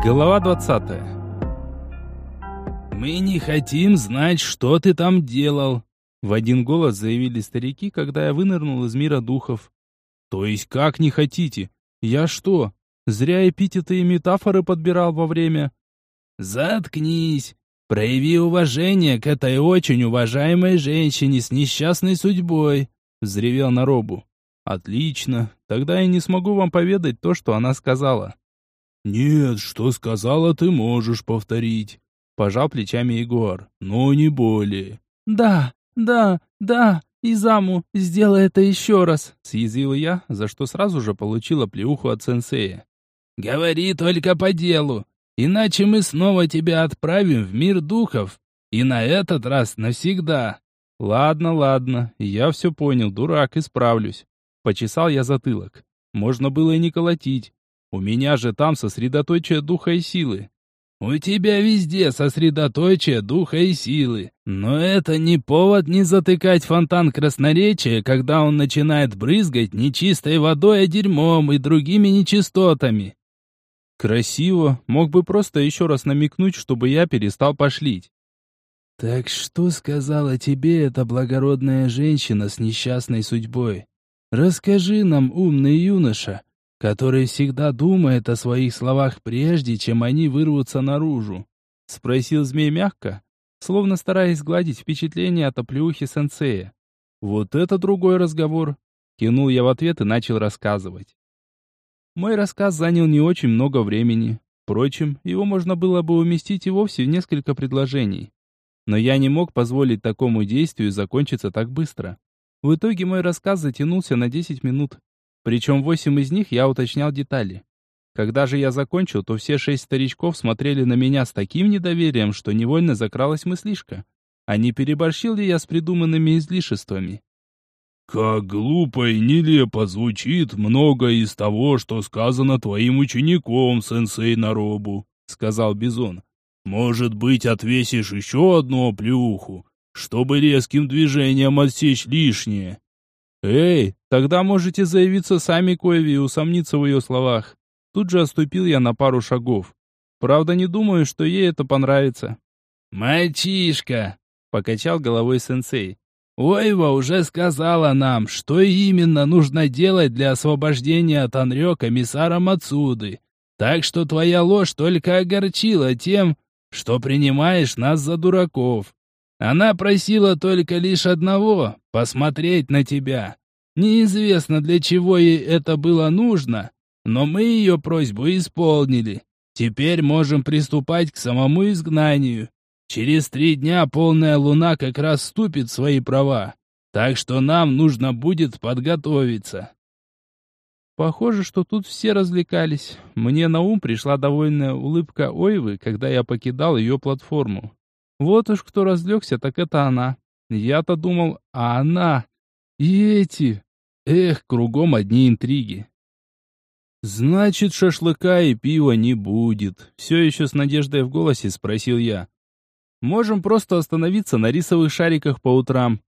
Глава 20. «Мы не хотим знать, что ты там делал», — в один голос заявили старики, когда я вынырнул из мира духов. «То есть как не хотите? Я что, зря эпитеты и метафоры подбирал во время?» «Заткнись! Прояви уважение к этой очень уважаемой женщине с несчастной судьбой!» — взревел Наробу. «Отлично, тогда я не смогу вам поведать то, что она сказала». «Нет, что сказала, ты можешь повторить», — пожал плечами Егор, — «но не более». «Да, да, да, Изаму, сделай это еще раз», — съязвил я, за что сразу же получила плеуху от сенсея. «Говори только по делу, иначе мы снова тебя отправим в мир духов, и на этот раз навсегда». «Ладно, ладно, я все понял, дурак, исправлюсь». Почесал я затылок. Можно было и не колотить. У меня же там сосредоточие духа и силы. У тебя везде сосредоточие духа и силы. Но это не повод не затыкать фонтан красноречия, когда он начинает брызгать нечистой водой, а дерьмом и другими нечистотами. Красиво, мог бы просто еще раз намекнуть, чтобы я перестал пошлить. Так что сказала тебе эта благородная женщина с несчастной судьбой? Расскажи нам, умный юноша, который всегда думает о своих словах прежде, чем они вырвутся наружу?» — спросил змей мягко, словно стараясь сгладить впечатление от оплеухи сенсея. «Вот это другой разговор!» — кинул я в ответ и начал рассказывать. Мой рассказ занял не очень много времени. Впрочем, его можно было бы уместить и вовсе в несколько предложений. Но я не мог позволить такому действию закончиться так быстро. В итоге мой рассказ затянулся на 10 минут. Причем восемь из них я уточнял детали. Когда же я закончил, то все шесть старичков смотрели на меня с таким недоверием, что невольно закралась мыслишка. А не переборщил ли я с придуманными излишествами? «Как глупо и нелепо звучит многое из того, что сказано твоим учеником, сенсей Наробу», — сказал Бизон. «Может быть, отвесишь еще одну оплюху, чтобы резким движением отсечь лишнее?» «Эй, тогда можете заявиться сами Коеви и усомниться в ее словах». Тут же отступил я на пару шагов. Правда, не думаю, что ей это понравится. «Мальчишка!» — покачал головой сенсей. «Ойва уже сказала нам, что именно нужно делать для освобождения от Анрё комиссара Мацуды. Так что твоя ложь только огорчила тем, что принимаешь нас за дураков. Она просила только лишь одного — посмотреть на тебя. Неизвестно, для чего ей это было нужно, но мы ее просьбу исполнили. Теперь можем приступать к самому изгнанию. Через три дня полная луна как раз вступит в свои права, так что нам нужно будет подготовиться. Похоже, что тут все развлекались. Мне на ум пришла довольная улыбка Ойвы, когда я покидал ее платформу. Вот уж кто разлегся, так это она. Я-то думал, а она... И эти... Эх, кругом одни интриги. «Значит, шашлыка и пива не будет», — все еще с надеждой в голосе спросил я. «Можем просто остановиться на рисовых шариках по утрам.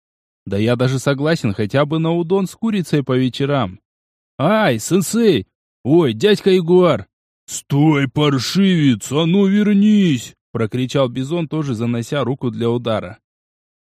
Да я даже согласен хотя бы на удон с курицей по вечерам». «Ай, сенсей! Ой, дядька Ягуар!» «Стой, паршивец, а ну вернись!» Прокричал Бизон, тоже занося руку для удара.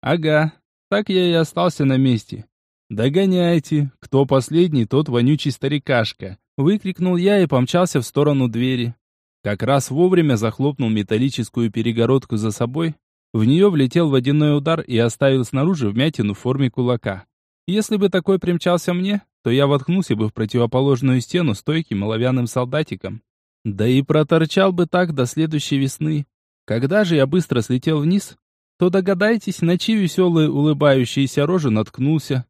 Ага, так я и остался на месте. Догоняйте, кто последний, тот вонючий старикашка, выкрикнул я и помчался в сторону двери. Как раз вовремя захлопнул металлическую перегородку за собой. В нее влетел водяной удар и оставил снаружи вмятину в форме кулака. Если бы такой примчался мне, то я воткнулся бы в противоположную стену стойким оловянным солдатиком. Да и проторчал бы так до следующей весны. Когда же я быстро слетел вниз, то догадайтесь, на чьи веселые улыбающиеся рожи наткнулся.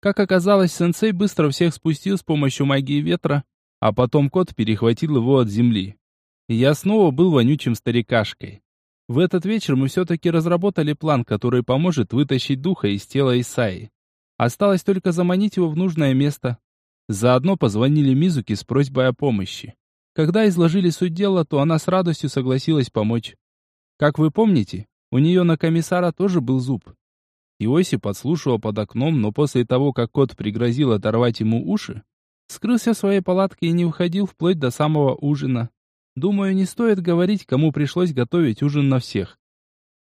Как оказалось, сенсей быстро всех спустил с помощью магии ветра, а потом кот перехватил его от земли. я снова был вонючим старикашкой. В этот вечер мы все-таки разработали план, который поможет вытащить духа из тела Исаи. Осталось только заманить его в нужное место. Заодно позвонили Мизуки с просьбой о помощи. Когда изложили суть дела, то она с радостью согласилась помочь. Как вы помните, у нее на комиссара тоже был зуб. Иоси подслушивал под окном, но после того, как кот пригрозил оторвать ему уши, скрылся в своей палатке и не уходил вплоть до самого ужина. Думаю, не стоит говорить, кому пришлось готовить ужин на всех.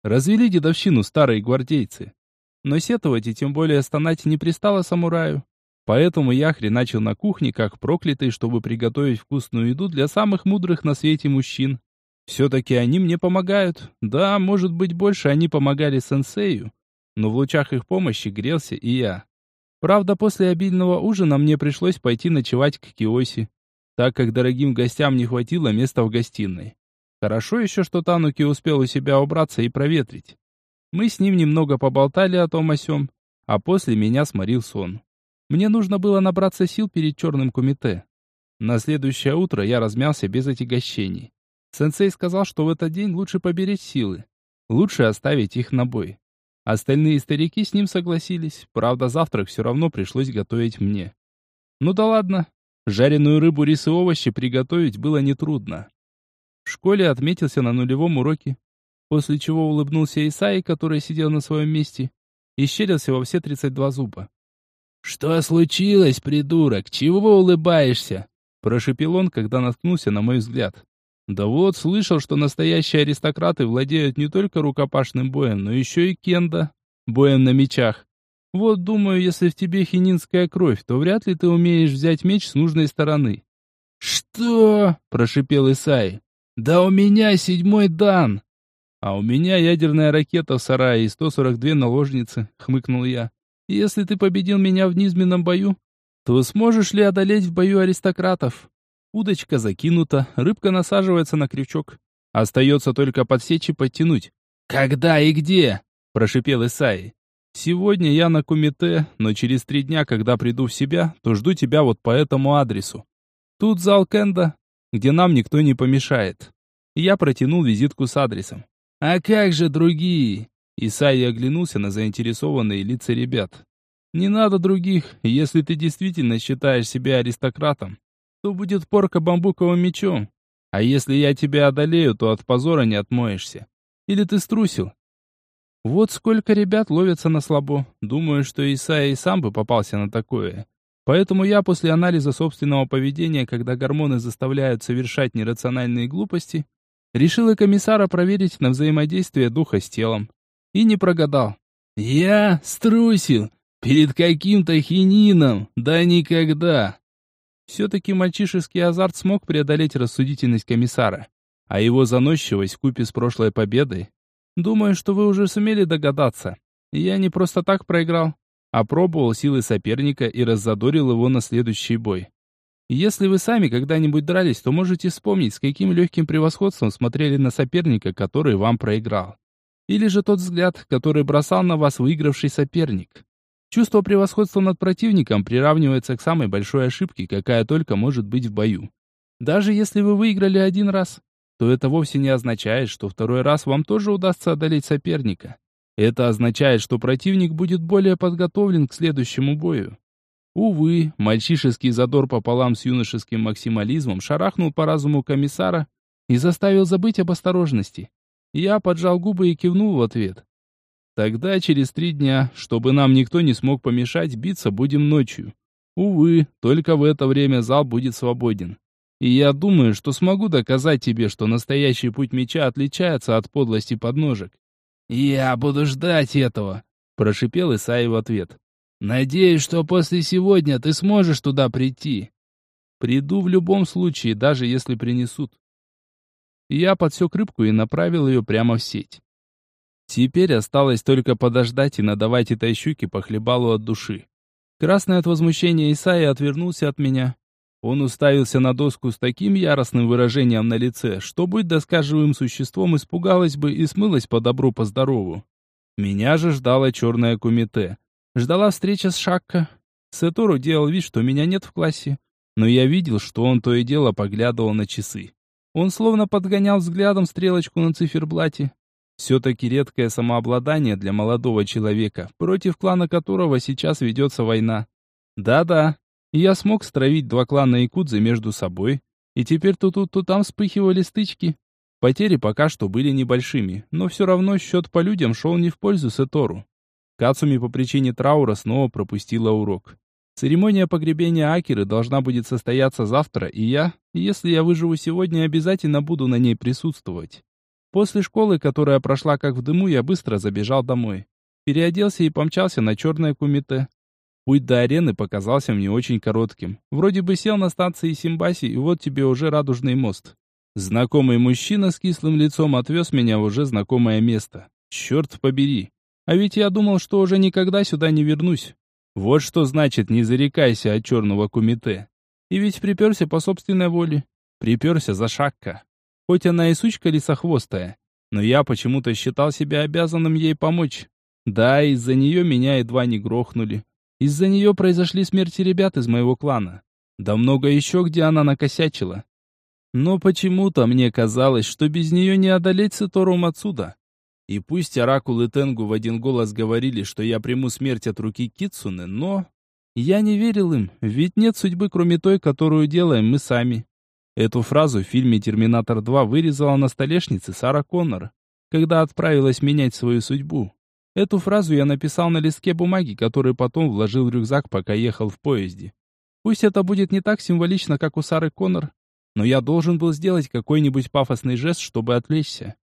Развели дедовщину старые гвардейцы. Но сетовать и тем более стонать не пристало самураю. Поэтому я хреначил на кухне, как проклятый, чтобы приготовить вкусную еду для самых мудрых на свете мужчин. Все-таки они мне помогают. Да, может быть, больше они помогали сенсею. Но в лучах их помощи грелся и я. Правда, после обильного ужина мне пришлось пойти ночевать к Киоси, так как дорогим гостям не хватило места в гостиной. Хорошо еще, что Тануки успел у себя убраться и проветрить. Мы с ним немного поболтали о том о сём, а после меня сморил сон. Мне нужно было набраться сил перед черным кумите. На следующее утро я размялся без отягощений. Сенсей сказал, что в этот день лучше поберечь силы. Лучше оставить их на бой. Остальные старики с ним согласились, правда завтрак все равно пришлось готовить мне. Ну да ладно, жареную рыбу, рис и овощи приготовить было нетрудно. В школе отметился на нулевом уроке, после чего улыбнулся Исаи, который сидел на своем месте, и щерился во все 32 зуба. «Что случилось, придурок? Чего улыбаешься?» Прошепел он, когда наткнулся на мой взгляд. «Да вот, слышал, что настоящие аристократы владеют не только рукопашным боем, но еще и кендо, боем на мечах. Вот, думаю, если в тебе хининская кровь, то вряд ли ты умеешь взять меч с нужной стороны». «Что?» – прошипел Исаи. «Да у меня седьмой дан!» «А у меня ядерная ракета в сарае и 142 наложницы», — хмыкнул я. «Если ты победил меня в низменном бою, то сможешь ли одолеть в бою аристократов?» Удочка закинута, рыбка насаживается на крючок. Остается только подсечь и подтянуть. «Когда и где?» – прошипел Исаи. «Сегодня я на кумите, но через три дня, когда приду в себя, то жду тебя вот по этому адресу. Тут зал Кенда, где нам никто не помешает». Я протянул визитку с адресом. «А как же другие?» Исайя оглянулся на заинтересованные лица ребят. «Не надо других. Если ты действительно считаешь себя аристократом, то будет порка бамбуковым мечом. А если я тебя одолею, то от позора не отмоешься. Или ты струсил?» Вот сколько ребят ловятся на слабо. Думаю, что Исайя и сам бы попался на такое. Поэтому я после анализа собственного поведения, когда гормоны заставляют совершать нерациональные глупости, Решила комиссара проверить на взаимодействие духа с телом. И не прогадал. «Я струсил! Перед каким-то хинином! Да никогда!» Все-таки мальчишеский азарт смог преодолеть рассудительность комиссара. А его заносчивость купе с прошлой победой. Думаю, что вы уже сумели догадаться. Я не просто так проиграл, а пробовал силы соперника и раззадорил его на следующий бой. Если вы сами когда-нибудь дрались, то можете вспомнить, с каким легким превосходством смотрели на соперника, который вам проиграл. Или же тот взгляд, который бросал на вас выигравший соперник. Чувство превосходства над противником приравнивается к самой большой ошибке, какая только может быть в бою. Даже если вы выиграли один раз, то это вовсе не означает, что второй раз вам тоже удастся одолеть соперника. Это означает, что противник будет более подготовлен к следующему бою. Увы, мальчишеский задор пополам с юношеским максимализмом шарахнул по разуму комиссара и заставил забыть об осторожности. Я поджал губы и кивнул в ответ. Тогда через три дня, чтобы нам никто не смог помешать, биться будем ночью. Увы, только в это время зал будет свободен. И я думаю, что смогу доказать тебе, что настоящий путь меча отличается от подлости подножек. «Я буду ждать этого», — прошипел Исаи в ответ. Надеюсь, что после сегодня ты сможешь туда прийти. Приду в любом случае, даже если принесут. Я подсек рыбку и направил ее прямо в сеть. Теперь осталось только подождать и надавать этой щуке по хлебалу от души. Красный от возмущения Исаия отвернулся от меня. Он уставился на доску с таким яростным выражением на лице, что, будь доскаживым существом, испугалась бы и смылась по добру, по здорову. Меня же ждало черное кумите, Ждала встреча с Шакко. Сетору делал вид, что меня нет в классе, но я видел, что он то и дело поглядывал на часы. Он словно подгонял взглядом стрелочку на циферблате. Все-таки редкое самообладание для молодого человека, против клана которого сейчас ведется война. Да-да, я смог стравить два клана Якудзы между собой, и теперь то тут, то там вспыхивали стычки. Потери пока что были небольшими, но все равно счет по людям шел не в пользу Сетору. Кацуми по причине траура снова пропустила урок. Церемония погребения Акеры должна будет состояться завтра, и я, если я выживу сегодня, обязательно буду на ней присутствовать. После школы, которая прошла как в дыму, я быстро забежал домой. Переоделся и помчался на черное кумите. Путь до арены показался мне очень коротким. Вроде бы сел на станции Симбаси, и вот тебе уже радужный мост. Знакомый мужчина с кислым лицом отвез меня в уже знакомое место. Черт побери. А ведь я думал, что уже никогда сюда не вернусь. Вот что значит «не зарекайся от черного кумите». И ведь приперся по собственной воле. Приперся за шакка. Хоть она и сучка лисохвостая, но я почему-то считал себя обязанным ей помочь. Да, из-за нее меня едва не грохнули. Из-за нее произошли смерти ребят из моего клана. Да много еще, где она накосячила. Но почему-то мне казалось, что без нее не одолеть Сатору отсюда. И пусть Оракул и Тенгу в один голос говорили, что я приму смерть от руки Китсуны, но... Я не верил им, ведь нет судьбы, кроме той, которую делаем мы сами. Эту фразу в фильме «Терминатор 2» вырезала на столешнице Сара Коннор, когда отправилась менять свою судьбу. Эту фразу я написал на листке бумаги, который потом вложил в рюкзак, пока ехал в поезде. Пусть это будет не так символично, как у Сары Коннор, но я должен был сделать какой-нибудь пафосный жест, чтобы отвлечься.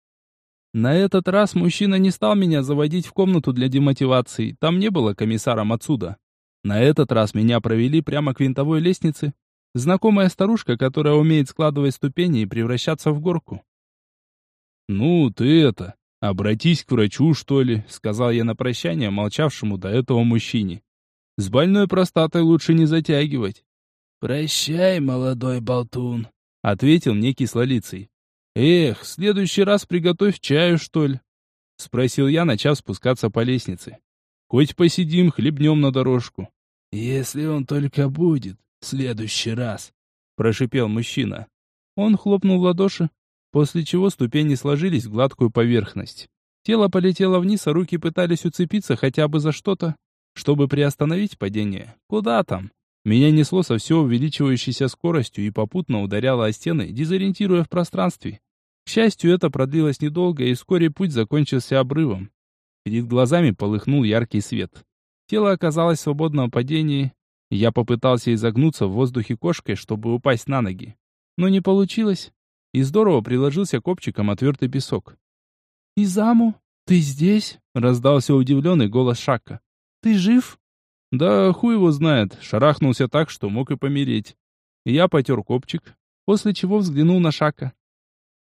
На этот раз мужчина не стал меня заводить в комнату для демотивации, там не было комиссара Мацуда. На этот раз меня провели прямо к винтовой лестнице. Знакомая старушка, которая умеет складывать ступени и превращаться в горку. «Ну, ты это, обратись к врачу, что ли», — сказал я на прощание молчавшему до этого мужчине. «С больной простатой лучше не затягивать». «Прощай, молодой болтун», — ответил мне кислолицей. «Эх, в следующий раз приготовь чаю, что ли?» — спросил я, начав спускаться по лестнице. «Хоть посидим, хлебнем на дорожку». «Если он только будет, следующий раз», — прошипел мужчина. Он хлопнул в ладоши, после чего ступени сложились в гладкую поверхность. Тело полетело вниз, а руки пытались уцепиться хотя бы за что-то, чтобы приостановить падение. Куда там? Меня несло со все увеличивающейся скоростью и попутно ударяло о стены, дезориентируя в пространстве. К счастью, это продлилось недолго, и вскоре путь закончился обрывом. Перед глазами полыхнул яркий свет. Тело оказалось в свободном падении. Я попытался изогнуться в воздухе кошкой, чтобы упасть на ноги. Но не получилось. И здорово приложился копчиком отвертый песок. «Изаму, ты здесь?» — раздался удивленный голос Шака. «Ты жив?» Да хуй его знает, шарахнулся так, что мог и помереть. Я потер копчик, после чего взглянул на Шака.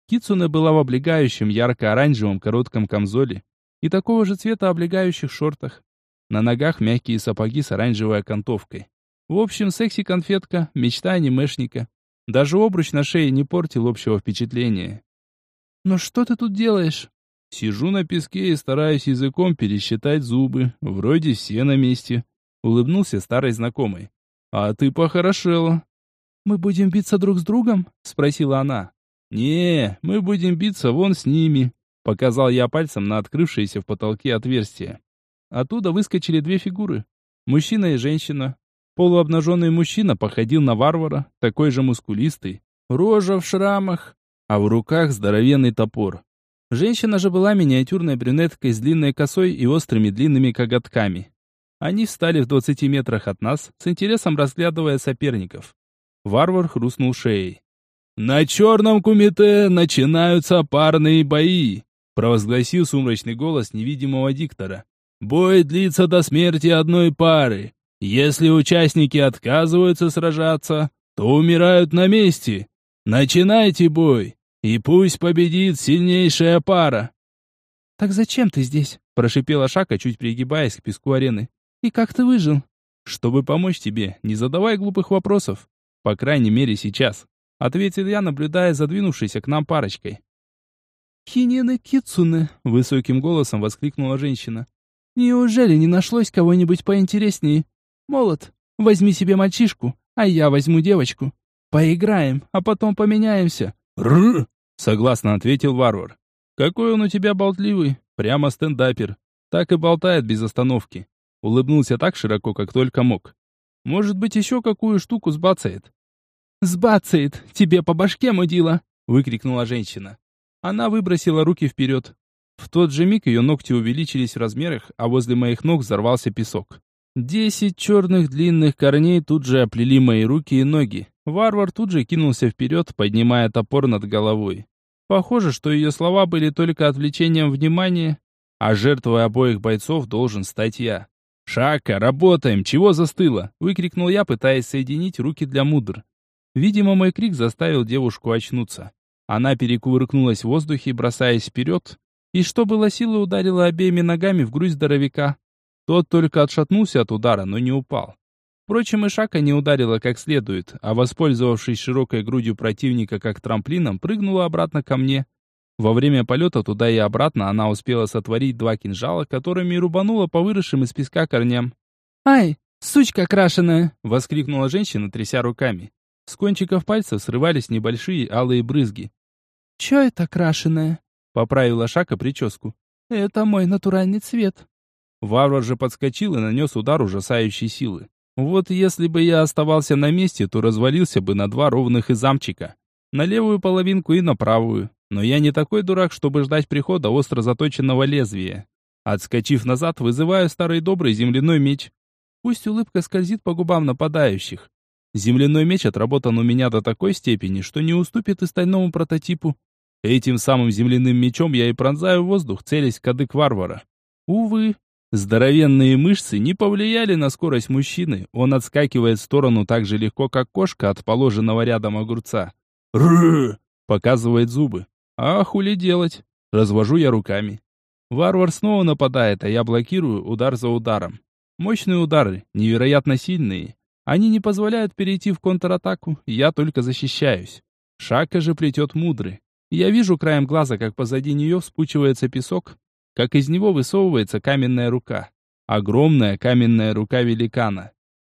Кицуне была в облегающем ярко-оранжевом коротком камзоле и такого же цвета облегающих шортах. На ногах мягкие сапоги с оранжевой окантовкой. В общем, секси-конфетка, мечта анимешника. Даже обруч на шее не портил общего впечатления. «Но что ты тут делаешь?» Сижу на песке и стараюсь языком пересчитать зубы. Вроде все на месте. Улыбнулся старый знакомый. «А ты похорошела». «Мы будем биться друг с другом?» Спросила она. «Не, мы будем биться вон с ними», показал я пальцем на открывшееся в потолке отверстие. Оттуда выскочили две фигуры. Мужчина и женщина. Полуобнаженный мужчина походил на варвара, такой же мускулистый, рожа в шрамах, а в руках здоровенный топор. Женщина же была миниатюрной брюнеткой с длинной косой и острыми длинными коготками. Они встали в двадцати метрах от нас, с интересом разглядывая соперников. Варвар хрустнул шеей. «На черном кумите начинаются парные бои!» провозгласил сумрачный голос невидимого диктора. «Бой длится до смерти одной пары. Если участники отказываются сражаться, то умирают на месте. Начинайте бой, и пусть победит сильнейшая пара!» «Так зачем ты здесь?» – прошипела Шака, чуть пригибаясь к песку арены. «И как ты выжил?» «Чтобы помочь тебе, не задавай глупых вопросов. По крайней мере, сейчас», — ответил я, наблюдая задвинувшейся к нам парочкой. «Хинены Кицуне!» — высоким голосом воскликнула женщина. «Неужели не нашлось кого-нибудь поинтереснее? Молот, возьми себе мальчишку, а я возьму девочку. Поиграем, а потом поменяемся». «Рррр!» — согласно ответил варвар. «Какой он у тебя болтливый, прямо стендапер. Так и болтает без остановки. Улыбнулся так широко, как только мог. Может быть, еще какую штуку сбацает? «Сбацает! Тебе по башке, мудила!» — выкрикнула женщина. Она выбросила руки вперед. В тот же миг ее ногти увеличились в размерах, а возле моих ног взорвался песок. Десять черных длинных корней тут же оплели мои руки и ноги. Варвар тут же кинулся вперед, поднимая топор над головой. Похоже, что ее слова были только отвлечением внимания, а жертвой обоих бойцов должен стать я. «Шака, работаем! Чего застыло?» — выкрикнул я, пытаясь соединить руки для мудр. Видимо, мой крик заставил девушку очнуться. Она перекувыркнулась в воздухе, бросаясь вперед, и что было силы ударила обеими ногами в грудь здоровяка. Тот только отшатнулся от удара, но не упал. Впрочем, и Шака не ударила как следует, а, воспользовавшись широкой грудью противника как трамплином, прыгнула обратно ко мне. Во время полета туда и обратно она успела сотворить два кинжала, которыми рубанула по выросшим из песка корням. «Ай, сучка крашеная!» — воскликнула женщина, тряся руками. С кончиков пальцев срывались небольшие алые брызги. «Чё это крашеная?» — поправила Шака прическу. «Это мой натуральный цвет». Варвар же подскочил и нанес удар ужасающей силы. Вот если бы я оставался на месте, то развалился бы на два ровных изамчика. На левую половинку и на правую. Но я не такой дурак, чтобы ждать прихода остро заточенного лезвия. Отскочив назад, вызываю старый добрый земляной меч. Пусть улыбка скользит по губам нападающих. Земляной меч отработан у меня до такой степени, что не уступит и стальному прототипу. Этим самым земляным мечом я и пронзаю воздух, целясь в кадык варвара. Увы, Здоровенные мышцы не повлияли на скорость мужчины. Он отскакивает в сторону так же легко, как кошка от положенного рядом огурца. Ры! показывает зубы. А хули делать? Развожу я руками. Варвар снова нападает, а я блокирую удар за ударом. Мощные удары, невероятно сильные. Они не позволяют перейти в контратаку, я только защищаюсь. Шака же плетет мудрый. Я вижу краем глаза, как позади нее вспучивается песок, как из него высовывается каменная рука. Огромная каменная рука великана.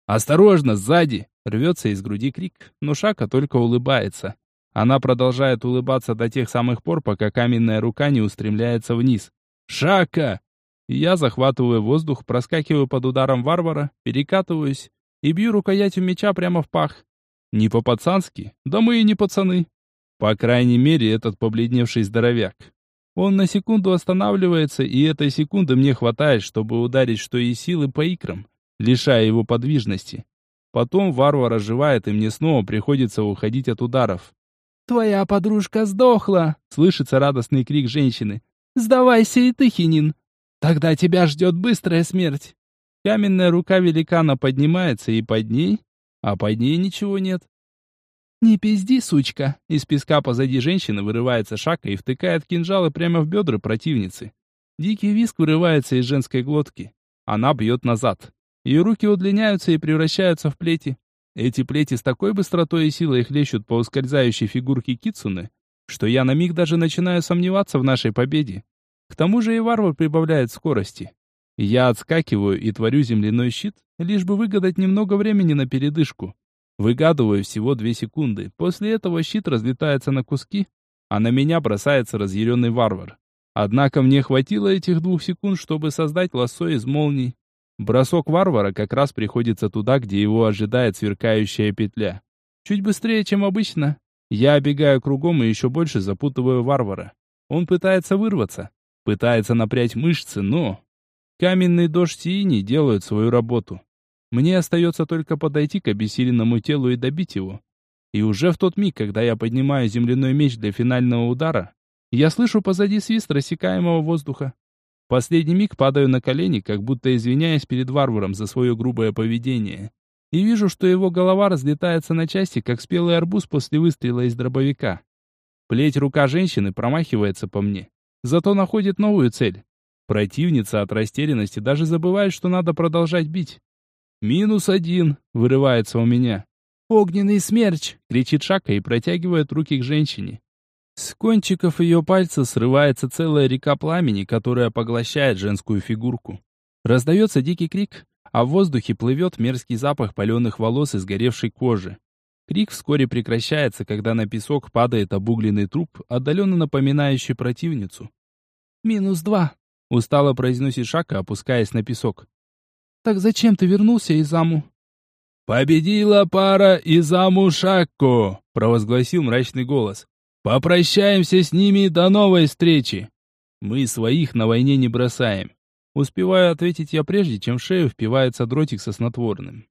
«Осторожно, сзади!» — рвется из груди крик, но Шака только улыбается. Она продолжает улыбаться до тех самых пор, пока каменная рука не устремляется вниз. «Шака!» Я захватываю воздух, проскакиваю под ударом варвара, перекатываюсь и бью рукоятью меча прямо в пах. Не по-пацански, да мы и не пацаны. По крайней мере, этот побледневший здоровяк. Он на секунду останавливается, и этой секунды мне хватает, чтобы ударить что и силы по икрам, лишая его подвижности. Потом варвар оживает, и мне снова приходится уходить от ударов. «Твоя подружка сдохла!» — слышится радостный крик женщины. «Сдавайся и ты, Хинин! Тогда тебя ждет быстрая смерть!» Каменная рука великана поднимается, и под ней... А под ней ничего нет. «Не пизди, сучка!» Из песка позади женщины вырывается шака и втыкает кинжалы прямо в бедра противницы. Дикий виск вырывается из женской глотки. Она бьет назад. Ее руки удлиняются и превращаются в плети. Эти плети с такой быстротой и силой хлещут по ускользающей фигурке Кицуны, что я на миг даже начинаю сомневаться в нашей победе. К тому же и варвар прибавляет скорости. Я отскакиваю и творю земляной щит, лишь бы выгадать немного времени на передышку. Выгадываю всего две секунды. После этого щит разлетается на куски, а на меня бросается разъяренный варвар. Однако мне хватило этих двух секунд, чтобы создать лассо из молний. Бросок варвара как раз приходится туда, где его ожидает сверкающая петля. Чуть быстрее, чем обычно. Я обегаю кругом и еще больше запутываю варвара. Он пытается вырваться, пытается напрячь мышцы, но... Каменный дождь и иней делают свою работу. Мне остается только подойти к обессиленному телу и добить его. И уже в тот миг, когда я поднимаю земляной меч для финального удара, я слышу позади свист рассекаемого воздуха. В последний миг падаю на колени, как будто извиняясь перед варваром за свое грубое поведение. И вижу, что его голова разлетается на части, как спелый арбуз после выстрела из дробовика. Плеть рука женщины промахивается по мне. Зато находит новую цель. Противница от растерянности даже забывает, что надо продолжать бить. «Минус один!» — вырывается у меня. «Огненный смерч!» — кричит Шака и протягивает руки к женщине. С кончиков ее пальца срывается целая река пламени, которая поглощает женскую фигурку. Раздается дикий крик, а в воздухе плывет мерзкий запах паленых волос и сгоревшей кожи. Крик вскоре прекращается, когда на песок падает обугленный труп, отдаленно напоминающий противницу. «Минус два», — устало произносит Шака, опускаясь на песок. Так зачем ты вернулся, Изаму?» «Победила пара Изаму Шакко!» — провозгласил мрачный голос. «Попрощаемся с ними до новой встречи!» Мы своих на войне не бросаем. Успеваю ответить я прежде, чем в шею впивается дротик со снотворным.